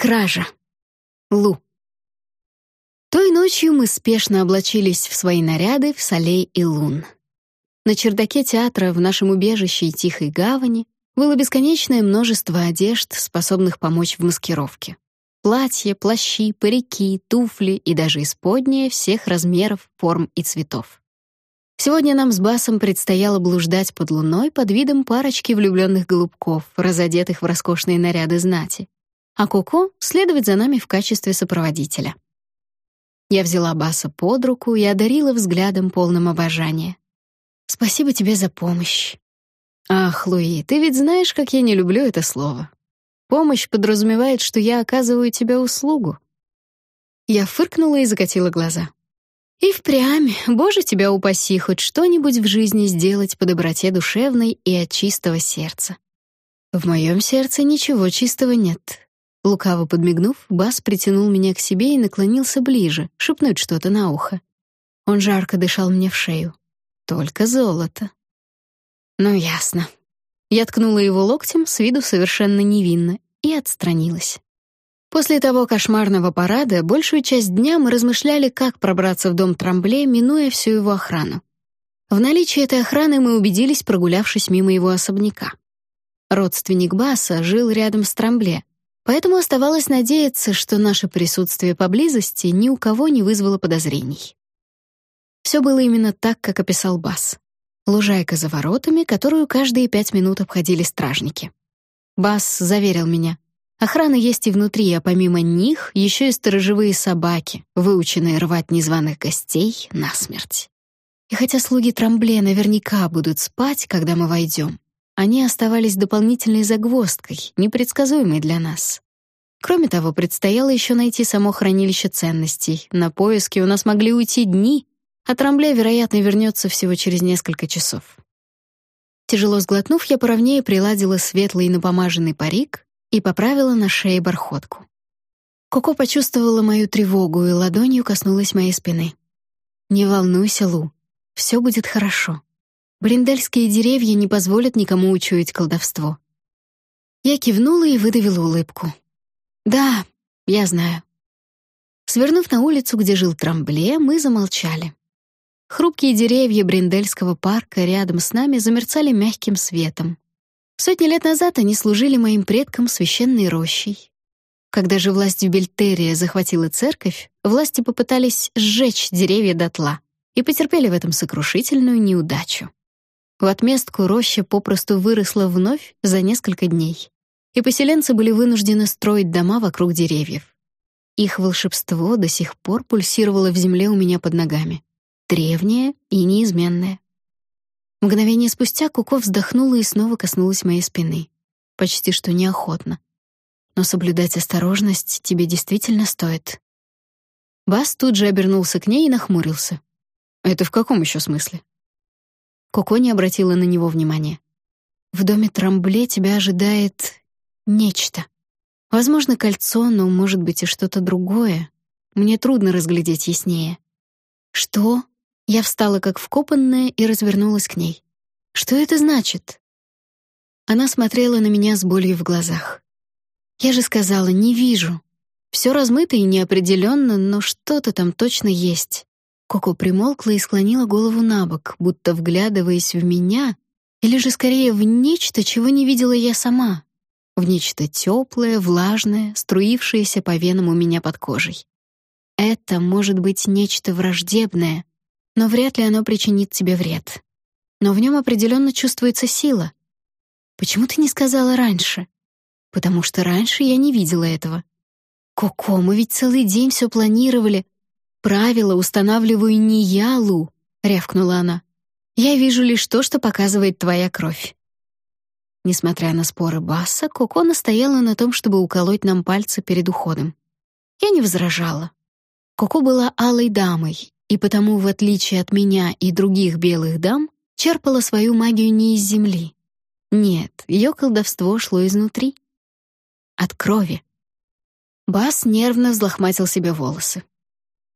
Кража. Лу. Той ночью мы спешно облачились в свои наряды в солей и лун. На чердаке театра в нашем убежище и тихой гавани было бесконечное множество одежд, способных помочь в маскировке. Платья, плащи, парики, туфли и даже исподние всех размеров, форм и цветов. Сегодня нам с Басом предстояло блуждать под луной под видом парочки влюбленных голубков, разодетых в роскошные наряды знати, а Коко следовать за нами в качестве сопроводителя. Я взяла Баса под руку и одарила взглядом полным обожания. «Спасибо тебе за помощь». «Ах, Луи, ты ведь знаешь, как я не люблю это слово. Помощь подразумевает, что я оказываю тебе услугу». Я фыркнула и закатила глаза. И впрямь, Боже, тебя упаси хоть что-нибудь в жизни сделать по доброте душевной и от чистого сердца. В моем сердце ничего чистого нет. Лукаво подмигнув, Бас притянул меня к себе и наклонился ближе, шепнуть что-то на ухо. Он жарко дышал мне в шею. Только золото. Ну ясно. Я ткнула его локтем с виду совершенно невинно и отстранилась. После того кошмарного парада большую часть дня мы размышляли, как пробраться в дом Трамбле, минуя всю его охрану. В наличии этой охраны мы убедились, прогулявшись мимо его особняка. Родственник Баса жил рядом с Трамбле, поэтому оставалось надеяться, что наше присутствие поблизости ни у кого не вызвало подозрений. Все было именно так, как описал Бас. Лужайка за воротами, которую каждые пять минут обходили стражники. Бас заверил меня — Охрана есть и внутри, а помимо них еще и сторожевые собаки, выученные рвать незваных гостей насмерть. И хотя слуги Трамбле наверняка будут спать, когда мы войдем, они оставались дополнительной загвоздкой, непредсказуемой для нас. Кроме того, предстояло еще найти само хранилище ценностей. На поиски у нас могли уйти дни, а Трамбле, вероятно, вернется всего через несколько часов. Тяжело сглотнув, я поровнее приладила светлый напомаженный парик, и поправила на шее бархотку. Коко почувствовала мою тревогу и ладонью коснулась моей спины. «Не волнуйся, Лу, все будет хорошо. Бриндельские деревья не позволят никому учуять колдовство». Я кивнула и выдавила улыбку. «Да, я знаю». Свернув на улицу, где жил Трамбле, мы замолчали. Хрупкие деревья Бриндельского парка рядом с нами замерцали мягким светом. Сотни лет назад они служили моим предкам священной рощей. Когда же власть в Бельтерия захватила церковь, власти попытались сжечь деревья дотла и потерпели в этом сокрушительную неудачу. В отместку роща попросту выросла вновь за несколько дней, и поселенцы были вынуждены строить дома вокруг деревьев. Их волшебство до сих пор пульсировало в земле у меня под ногами, древнее и неизменное. Мгновение спустя Куко вздохнула и снова коснулась моей спины. Почти что неохотно. Но соблюдать осторожность тебе действительно стоит. Бас тут же обернулся к ней и нахмурился. «Это в каком еще смысле?» Коко не обратила на него внимания. «В доме Трамбле тебя ожидает нечто. Возможно, кольцо, но, может быть, и что-то другое. Мне трудно разглядеть яснее». «Что?» Я встала как вкопанная и развернулась к ней. «Что это значит?» Она смотрела на меня с болью в глазах. «Я же сказала, не вижу. Все размыто и неопределенно, но что-то там точно есть». Коко примолкла и склонила голову на бок, будто вглядываясь в меня, или же скорее в нечто, чего не видела я сама, в нечто теплое, влажное, струившееся по венам у меня под кожей. Это может быть нечто враждебное, но вряд ли оно причинит тебе вред. Но в нем определенно чувствуется сила. Почему ты не сказала раньше? Потому что раньше я не видела этого. Коко, мы ведь целый день все планировали. Правила устанавливаю не я, Лу, рявкнула она. Я вижу лишь то, что показывает твоя кровь. Несмотря на споры Басса, Коко настояла на том, чтобы уколоть нам пальцы перед уходом. Я не возражала. Коко была алой дамой, и потому, в отличие от меня и других белых дам, черпала свою магию не из земли. Нет, ее колдовство шло изнутри. От крови. Бас нервно взлохматил себе волосы.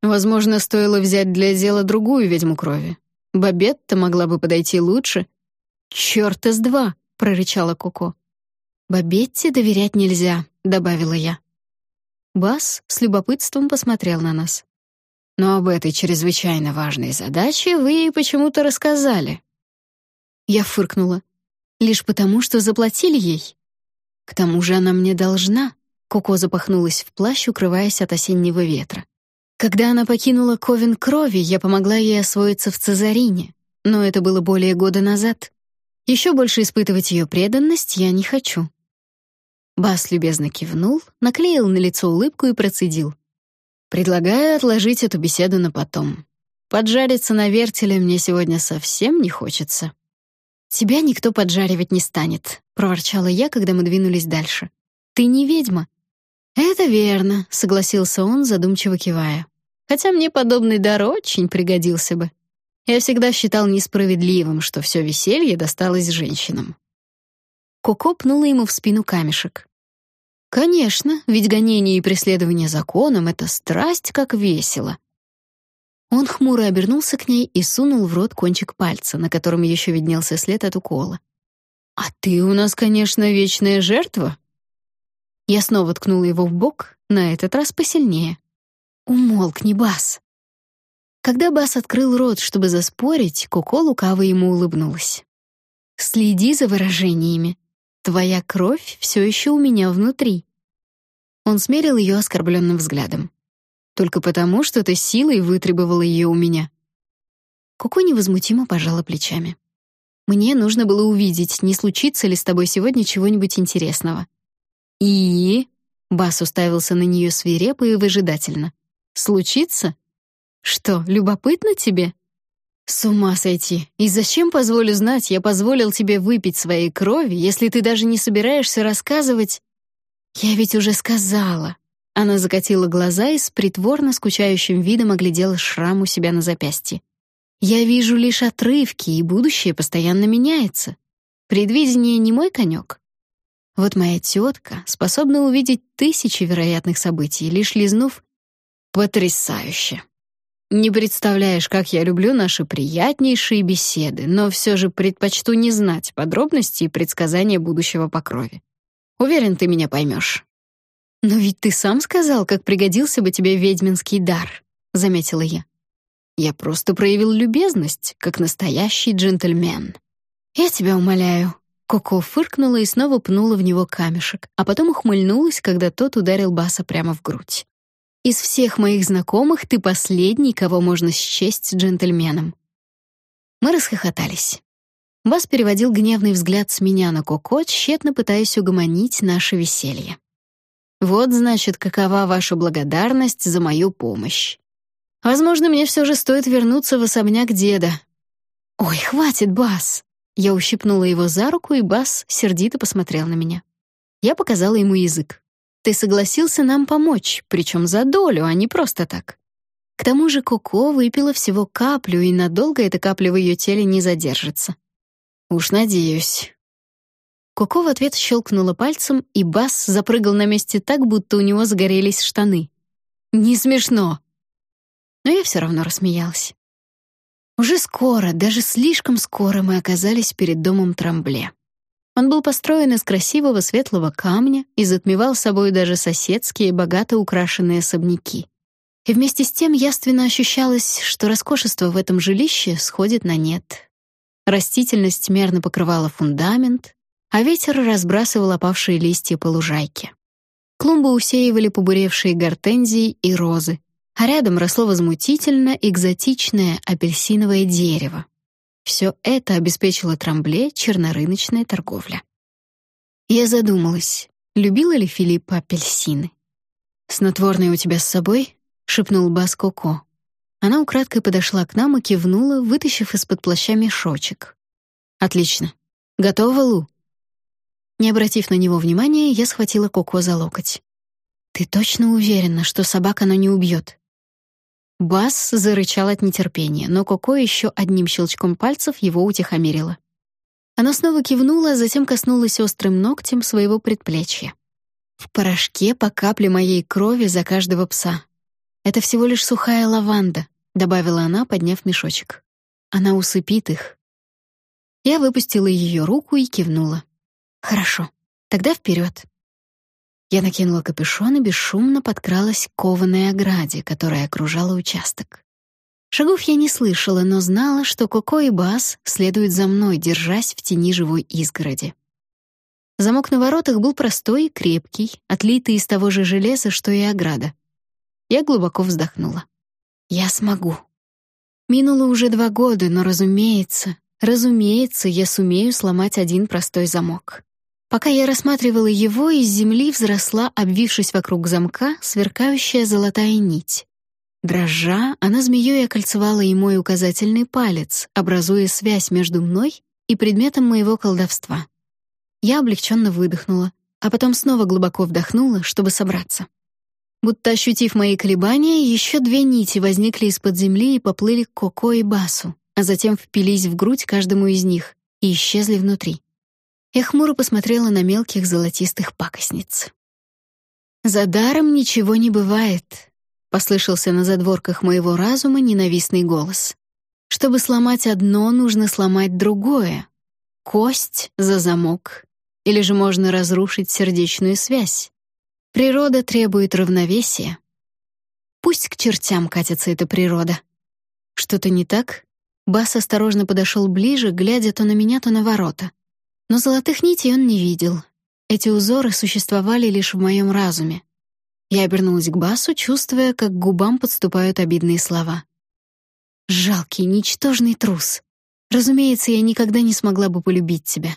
Возможно, стоило взять для дела другую ведьму крови. Бабетта могла бы подойти лучше. «Чёрт из два!» — прорычала Коко. «Бабетте доверять нельзя», — добавила я. Бас с любопытством посмотрел на нас. «Но об этой чрезвычайно важной задаче вы ей почему-то рассказали». Я фыркнула. «Лишь потому, что заплатили ей. К тому же она мне должна». Коко запахнулась в плащ, укрываясь от осеннего ветра. Когда она покинула Ковен Крови, я помогла ей освоиться в Цезарине, но это было более года назад. Еще больше испытывать ее преданность я не хочу. Бас любезно кивнул, наклеил на лицо улыбку и процедил. «Предлагаю отложить эту беседу на потом. Поджариться на вертеле мне сегодня совсем не хочется». «Тебя никто поджаривать не станет», — проворчала я, когда мы двинулись дальше. «Ты не ведьма». «Это верно», — согласился он, задумчиво кивая. «Хотя мне подобный дар очень пригодился бы. Я всегда считал несправедливым, что все веселье досталось женщинам». Коко пнула ему в спину камешек. «Конечно, ведь гонение и преследование законом — это страсть как весело». Он хмуро обернулся к ней и сунул в рот кончик пальца, на котором еще виднелся след от укола. «А ты у нас, конечно, вечная жертва». Я снова ткнула его в бок, на этот раз посильнее. «Умолкни, Бас!» Когда Бас открыл рот, чтобы заспорить, Коко лукаво ему улыбнулась. «Следи за выражениями. Твоя кровь все еще у меня внутри. Он смерил ее оскорбленным взглядом. Только потому, что ты силой вытребовала ее у меня. Коко невозмутимо пожала плечами. Мне нужно было увидеть, не случится ли с тобой сегодня чего-нибудь интересного. И Бас уставился на нее свирепо и выжидательно. Случится? Что, любопытно тебе? С ума сойти. И зачем, позволю знать, я позволил тебе выпить своей крови, если ты даже не собираешься рассказывать? Я ведь уже сказала. Она закатила глаза и с притворно скучающим видом оглядела шрам у себя на запястье. Я вижу лишь отрывки, и будущее постоянно меняется. Предвидение не мой конек. Вот моя тетка способна увидеть тысячи вероятных событий, лишь лизнув потрясающе. Не представляешь, как я люблю наши приятнейшие беседы, но все же предпочту не знать подробностей и предсказания будущего по крови. Уверен, ты меня поймешь. Но ведь ты сам сказал, как пригодился бы тебе ведьминский дар, заметила я. Я просто проявил любезность, как настоящий джентльмен. Я тебя умоляю. Коко фыркнула и снова пнула в него камешек, а потом ухмыльнулась, когда тот ударил Баса прямо в грудь. Из всех моих знакомых ты последний, кого можно счесть джентльменом. Мы расхохотались. Бас переводил гневный взгляд с меня на Коко, тщетно пытаясь угомонить наше веселье. Вот, значит, какова ваша благодарность за мою помощь. Возможно, мне все же стоит вернуться в особняк деда. Ой, хватит, Бас. Я ущипнула его за руку, и Бас сердито посмотрел на меня. Я показала ему язык. Ты согласился нам помочь, причем за долю, а не просто так. К тому же Коко выпила всего каплю, и надолго эта капля в ее теле не задержится. Уж надеюсь. Коко в ответ щелкнула пальцем, и Бас запрыгал на месте так, будто у него загорелись штаны. Не смешно. Но я все равно рассмеялась. Уже скоро, даже слишком скоро мы оказались перед домом Трамбле. Он был построен из красивого светлого камня и затмевал собой даже соседские богато украшенные особняки. И вместе с тем яственно ощущалось, что роскошество в этом жилище сходит на нет. Растительность мерно покрывала фундамент, а ветер разбрасывал опавшие листья по лужайке. Клумбы усеивали побуревшие гортензии и розы, а рядом росло возмутительно экзотичное апельсиновое дерево. Все это обеспечило Трамбле чернорыночная торговля. Я задумалась, любила ли Филипп апельсины. «Снотворное у тебя с собой?» — шепнул Бас Коко. Она украдкой подошла к нам и кивнула, вытащив из-под плаща мешочек. «Отлично. Готова, Лу?» Не обратив на него внимания, я схватила Коко за локоть. «Ты точно уверена, что собак оно не убьет?» Бас зарычал от нетерпения, но Коко еще одним щелчком пальцев его утихомирила. Она снова кивнула, а затем коснулась острым ногтем своего предплечья. В порошке по капле моей крови за каждого пса. Это всего лишь сухая лаванда, добавила она, подняв мешочек. Она усыпит их. Я выпустила ее руку и кивнула. Хорошо. Тогда вперед. Я накинула капюшон и бесшумно подкралась к кованой ограде, которая окружала участок. Шагов я не слышала, но знала, что Коко и Бас следуют за мной, держась в тени живой изгороди. Замок на воротах был простой и крепкий, отлитый из того же железа, что и ограда. Я глубоко вздохнула. Я смогу. Минуло уже два года, но, разумеется, разумеется, я сумею сломать один простой замок. Пока я рассматривала его, из земли взросла, обвившись вокруг замка, сверкающая золотая нить. Дрожа, она змеей окольцевала и мой указательный палец, образуя связь между мной и предметом моего колдовства. Я облегченно выдохнула, а потом снова глубоко вдохнула, чтобы собраться. Будто ощутив мои колебания, еще две нити возникли из-под земли и поплыли к Коко и Басу, а затем впились в грудь каждому из них и исчезли внутри. Я хмуро посмотрела на мелких золотистых пакостниц. «За даром ничего не бывает», — послышался на задворках моего разума ненавистный голос. «Чтобы сломать одно, нужно сломать другое. Кость за замок. Или же можно разрушить сердечную связь. Природа требует равновесия. Пусть к чертям катится эта природа. Что-то не так?» Бас осторожно подошел ближе, глядя то на меня, то на ворота. Но золотых нитей он не видел. Эти узоры существовали лишь в моем разуме. Я обернулась к Басу, чувствуя, как к губам подступают обидные слова. «Жалкий, ничтожный трус. Разумеется, я никогда не смогла бы полюбить тебя.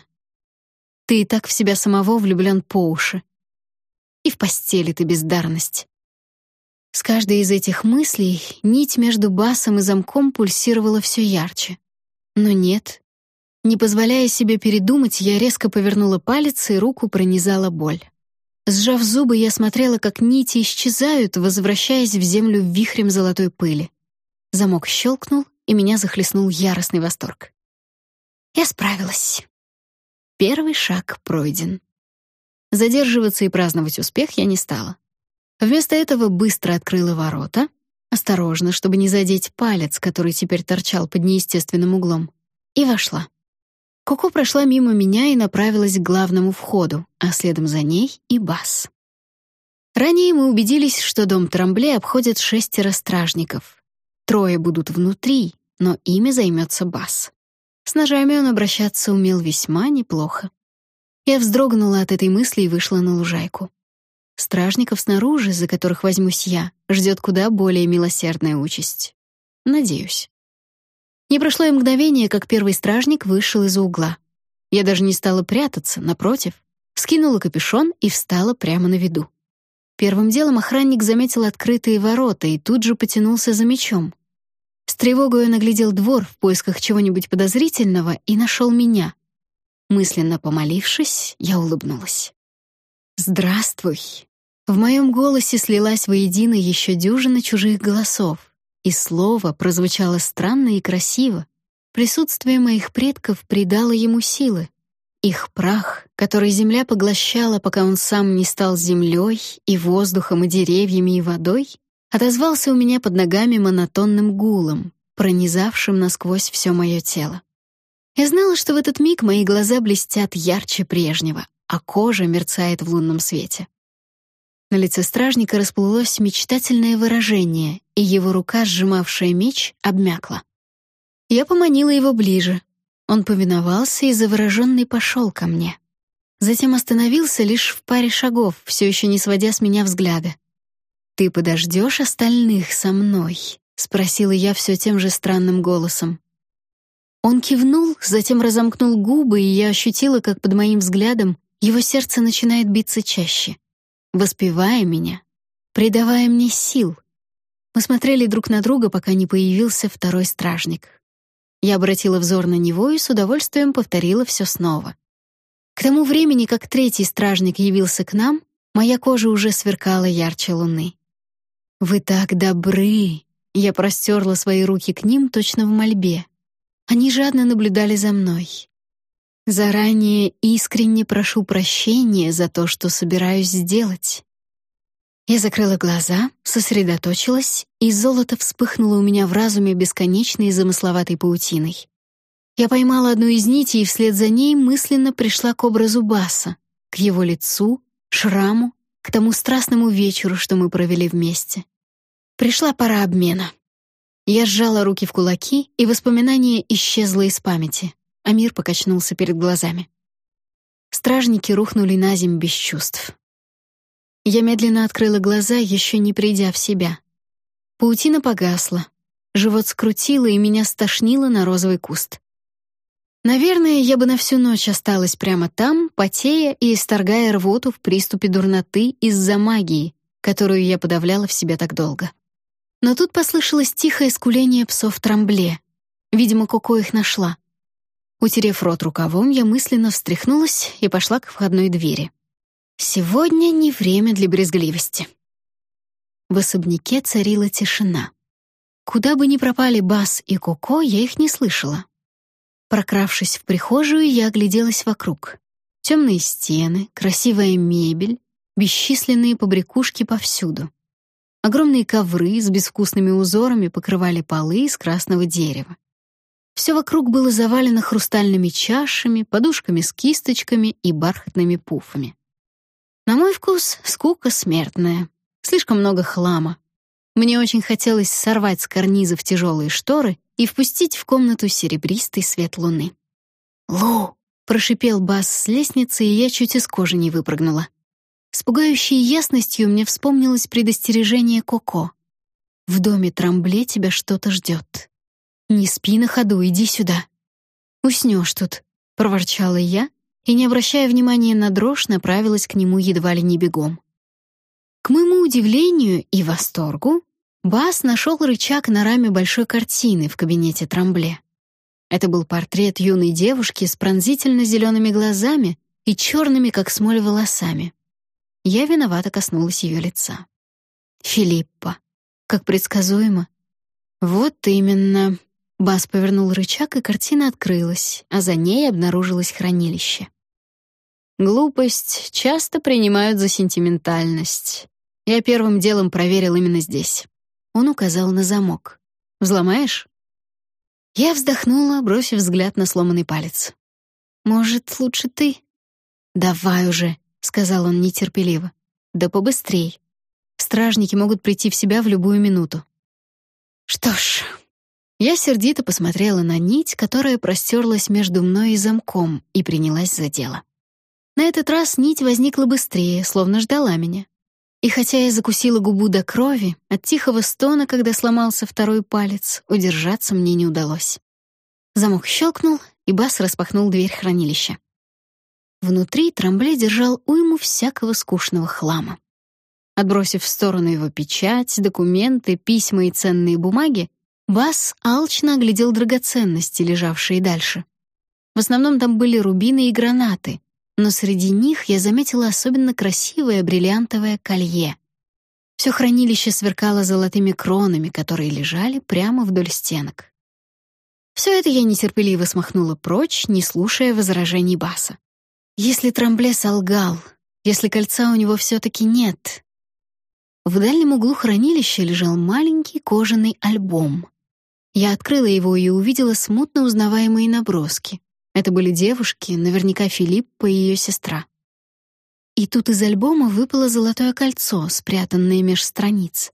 Ты и так в себя самого влюблен по уши. И в постели ты бездарность». С каждой из этих мыслей нить между басом и замком пульсировала все ярче. Но нет, не позволяя себе передумать, я резко повернула палец, и руку пронизала боль. Сжав зубы, я смотрела, как нити исчезают, возвращаясь в землю вихрем золотой пыли. Замок щелкнул, и меня захлестнул яростный восторг. Я справилась. Первый шаг пройден. Задерживаться и праздновать успех я не стала. Вместо этого быстро открыла ворота, осторожно, чтобы не задеть палец, который теперь торчал под неестественным углом, и вошла. Коко прошла мимо меня и направилась к главному входу, а следом за ней и Бас. Ранее мы убедились, что дом Трамбле обходит шестеро стражников. Трое будут внутри, но ими займется Бас. С ножами он обращаться умел весьма неплохо. Я вздрогнула от этой мысли и вышла на лужайку. Стражников снаружи, за которых возьмусь я, ждет куда более милосердная участь. Надеюсь. Не прошло и мгновение, как первый стражник вышел из-за угла. Я даже не стала прятаться, напротив, скинула капюшон и встала прямо на виду. Первым делом охранник заметил открытые ворота и тут же потянулся за мечом. С тревогой он оглядел двор в поисках чего-нибудь подозрительного и нашел меня. Мысленно помолившись, я улыбнулась. «Здравствуй!» В моем голосе слилась воедино еще дюжина чужих голосов. И слово прозвучало странно и красиво. Присутствие моих предков придало ему силы. Их прах, который земля поглощала, пока он сам не стал землей и воздухом, и деревьями, и водой, отозвался у меня под ногами монотонным гулом, пронизавшим насквозь все мое тело. Я знала, что в этот миг мои глаза блестят ярче прежнего, а кожа мерцает в лунном свете. На лице стражника расплылось мечтательное выражение, и его рука, сжимавшая меч, обмякла. Я поманила его ближе. Он повиновался и завороженный пошел ко мне. Затем остановился лишь в паре шагов, все еще не сводя с меня взгляда. «Ты подождешь остальных со мной?» — спросила я все тем же странным голосом. Он кивнул, затем разомкнул губы, и я ощутила, как под моим взглядом его сердце начинает биться чаще воспевая меня, придавая мне сил. Мы смотрели друг на друга, пока не появился второй стражник. Я обратила взор на него и с удовольствием повторила все снова. К тому времени, как третий стражник явился к нам, моя кожа уже сверкала ярче луны. «Вы так добры!» Я простерла свои руки к ним точно в мольбе. Они жадно наблюдали за мной. Заранее искренне прошу прощения за то, что собираюсь сделать. Я закрыла глаза, сосредоточилась, и золото вспыхнуло у меня в разуме бесконечной замысловатой паутиной. Я поймала одну из нитей и вслед за ней мысленно пришла к образу Баса, к его лицу, шраму, к тому страстному вечеру, что мы провели вместе. Пришла пора обмена. Я сжала руки в кулаки, и воспоминание исчезло из памяти, а мир покачнулся перед глазами. Стражники рухнули на земь без чувств. Я медленно открыла глаза, еще не придя в себя. Паутина погасла, живот скрутило, и меня стошнило на розовый куст. Наверное, я бы на всю ночь осталась прямо там, потея и исторгая рвоту в приступе дурноты из-за магии, которую я подавляла в себе так долго. Но тут послышалось тихое скуление псов Трамбле. Видимо, Коко их нашла. Утерев рот рукавом, я мысленно встряхнулась и пошла к входной двери. Сегодня не время для брезгливости. В особняке царила тишина. Куда бы ни пропали Бас и Коко, я их не слышала. Прокравшись в прихожую, я огляделась вокруг. Темные стены, красивая мебель, бесчисленные побрякушки повсюду. Огромные ковры с безвкусными узорами покрывали полы из красного дерева. Все вокруг было завалено хрустальными чашами, подушками с кисточками и бархатными пуфами. На мой вкус скука смертная. Слишком много хлама. Мне очень хотелось сорвать с карнизов тяжелые шторы и впустить в комнату серебристый свет луны. «Лу!» — прошипел Бас с лестницы, и я чуть из кожи не выпрыгнула. С пугающей ясностью мне вспомнилось предостережение Коко. «В доме Трамбле тебя что-то ждет. Не спи на ходу, иди сюда». «Уснешь тут», — проворчала я, и, не обращая внимания на дрожь, направилась к нему едва ли не бегом. К моему удивлению и восторгу, Бас нашел рычаг на раме большой картины в кабинете Трамбле. Это был портрет юной девушки с пронзительно зелеными глазами и черными, как смоль, волосами. Я виновато коснулась ее лица. Филиппа. Как предсказуемо. Вот именно. Бас повернул рычаг, и картина открылась, а за ней обнаружилось хранилище. Глупость часто принимают за сентиментальность. Я первым делом проверил именно здесь. Он указал на замок. «Взломаешь?» Я вздохнула, бросив взгляд на сломанный палец. «Может, лучше ты?» «Давай уже», — сказал он нетерпеливо. «Да побыстрей. Стражники могут прийти в себя в любую минуту». Что ж, я сердито посмотрела на нить, которая простерлась между мной и замком, и принялась за дело. На этот раз нить возникла быстрее, словно ждала меня. И хотя я закусила губу до крови, от тихого стона, когда сломался второй палец, удержаться мне не удалось. Замок щелкнул, и Бас распахнул дверь хранилища. Внутри Трамбле держал уйму всякого скучного хлама. Отбросив в сторону его печать, документы, письма и ценные бумаги, Бас алчно оглядел драгоценности, лежавшие дальше. В основном там были рубины и гранаты, но среди них я заметила особенно красивое бриллиантовое колье. Все хранилище сверкало золотыми кронами, которые лежали прямо вдоль стенок. Все это я нетерпеливо смахнула прочь, не слушая возражений Баса. Если Трамбле солгал, если кольца у него все-таки нет... В дальнем углу хранилища лежал маленький кожаный альбом. Я открыла его и увидела смутно узнаваемые наброски. Это были девушки, наверняка Филиппа и ее сестра. И тут из альбома выпало золотое кольцо, спрятанное меж страниц.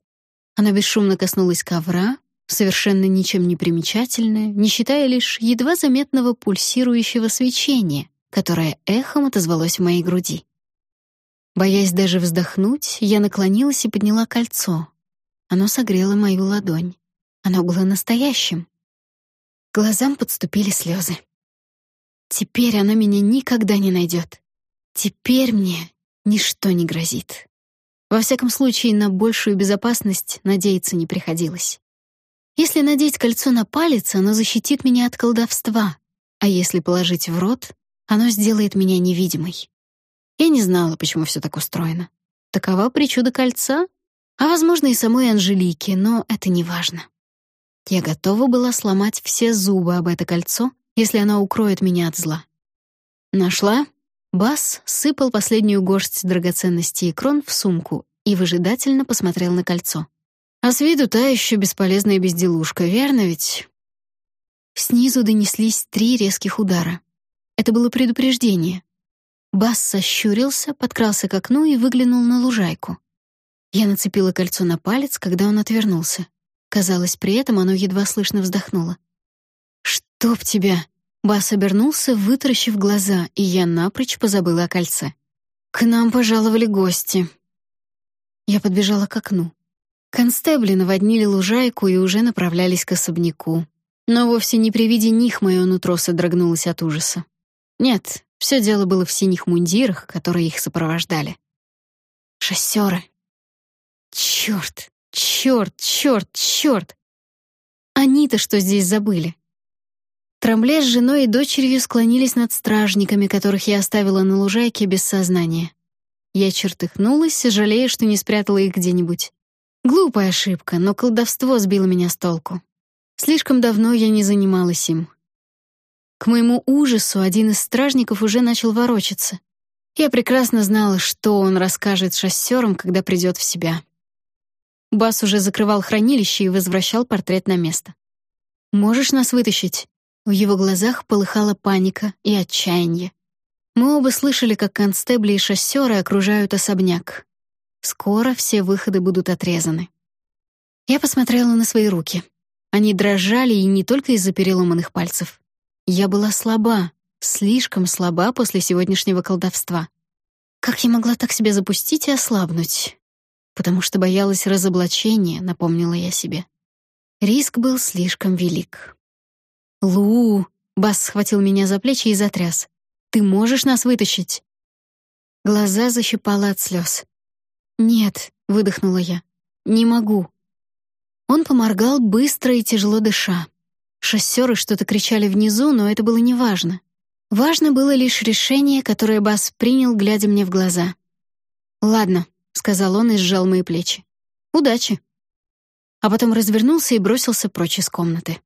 Она бесшумно коснулась ковра, совершенно ничем не примечательное, не считая лишь едва заметного пульсирующего свечения, которое эхом отозвалось в моей груди. Боясь даже вздохнуть, я наклонилась и подняла кольцо. Оно согрело мою ладонь. Оно было настоящим. глазам подступили слезы. Теперь она меня никогда не найдет. Теперь мне ничто не грозит. Во всяком случае, на большую безопасность надеяться не приходилось. Если надеть кольцо на палец, оно защитит меня от колдовства, а если положить в рот, оно сделает меня невидимой. Я не знала, почему все так устроено. Такова причуда кольца, а, возможно, и самой Анжелики, но это не важно. Я готова была сломать все зубы об это кольцо, если она укроет меня от зла. Нашла? Бас сыпал последнюю горсть драгоценностей и крон в сумку и выжидательно посмотрел на кольцо. А с виду та еще бесполезная безделушка, верно ведь? Снизу донеслись три резких удара. Это было предупреждение. Бас сощурился, подкрался к окну и выглянул на лужайку. Я нацепила кольцо на палец, когда он отвернулся. Казалось, при этом оно едва слышно вздохнуло. «Чтоб тебя!» Бас обернулся, вытаращив глаза, и я напрочь позабыла о кольце. «К нам пожаловали гости». Я подбежала к окну. Констебли наводнили лужайку и уже направлялись к особняку. Но вовсе не при виде них мое нутро содрогнулось от ужаса. Нет, все дело было в синих мундирах, которые их сопровождали. Шоссеры. Черт, черт, черт, черт! Они-то что здесь забыли? Трамбле с женой и дочерью склонились над стражниками, которых я оставила на лужайке без сознания. Я чертыхнулась, жалея, что не спрятала их где-нибудь. Глупая ошибка, но колдовство сбило меня с толку. Слишком давно я не занималась им. К моему ужасу один из стражников уже начал ворочаться. Я прекрасно знала, что он расскажет шоссерам, когда придет в себя. Бас уже закрывал хранилище и возвращал портрет на место. «Можешь нас вытащить?» В его глазах полыхала паника и отчаяние. Мы оба слышали, как констебли и шоссеры окружают особняк. Скоро все выходы будут отрезаны. Я посмотрела на свои руки. Они дрожали и не только из-за переломанных пальцев. Я была слаба, слишком слаба после сегодняшнего колдовства. Как я могла так себя запустить и ослабнуть? Потому что боялась разоблачения, напомнила я себе. Риск был слишком велик. «Лу!» — Бас схватил меня за плечи и затряс. «Ты можешь нас вытащить?» Глаза защипало от слез. «Нет», — выдохнула я, — «не могу». Он поморгал быстро и тяжело дыша. Шоссеры что-то кричали внизу, но это было неважно. Важно было лишь решение, которое Бас принял, глядя мне в глаза. «Ладно», — сказал он и сжал мои плечи. «Удачи». А потом развернулся и бросился прочь из комнаты.